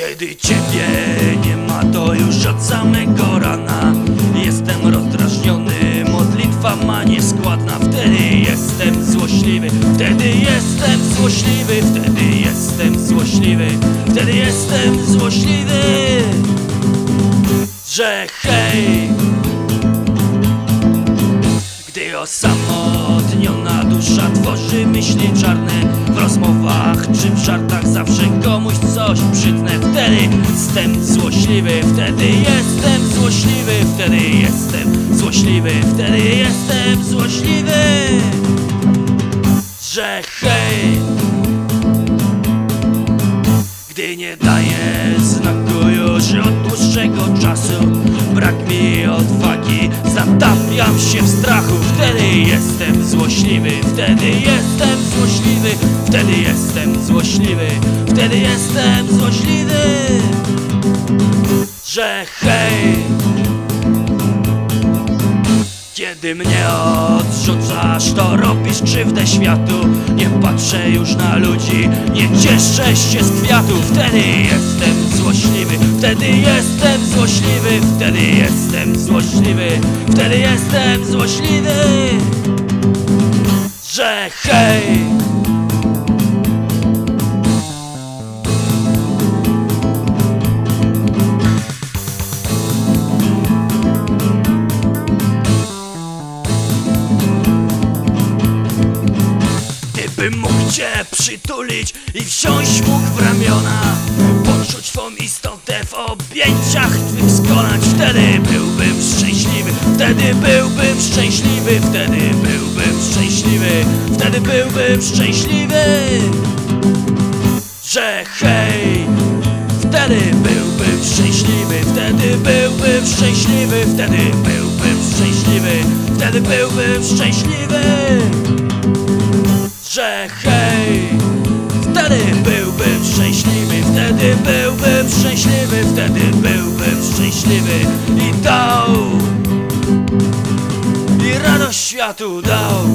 Kiedy ciebie nie ma, to już od samego rana. Jestem rozdrażniony, modlitwa ma nieskładna. Wtedy jestem złośliwy, wtedy jestem złośliwy Wtedy jestem złośliwy, wtedy jestem złośliwy Że hej. Gdy osamotniona dusza tworzy myśli czarne W rozmowach czy w żartach zawsze komuś coś przytnę jestem złośliwy, wtedy jestem złośliwy Wtedy jestem złośliwy, wtedy jestem złośliwy. Że hej! Gdy nie daję znaku już od dłuższego czasu Brak mi odwagi, zatapiam się w strachu Wtedy jestem złośliwy, wtedy jestem złośliwy Wtedy jestem złośliwy, wtedy jestem złośliwy Że hej kiedy mnie odrzucasz, to robisz krzywdę światu. Nie patrzę już na ludzi, nie cieszę się z kwiatów Wtedy jestem złośliwy, wtedy jestem złośliwy Wtedy jestem złośliwy, wtedy jestem złośliwy. Że hej Gdybym mógł cię przytulić i wsiąść mógł w ramiona Poczuć twą istotę w objęciach twych skonać Wtedy byłbym szczęśliwy, wtedy byłbym szczęśliwy Wtedy byłbym szczęśliwy, wtedy byłbym szczęśliwy. Że hej, wtedy byłbym szczęśliwy Wtedy byłbym szczęśliwy, wtedy byłbym szczęśliwy Wtedy byłbym szczęśliwy że hej Wtedy byłbym szczęśliwy, wtedy byłbym szczęśliwy, wtedy byłbym szczęśliwy i dał. I radość światu dał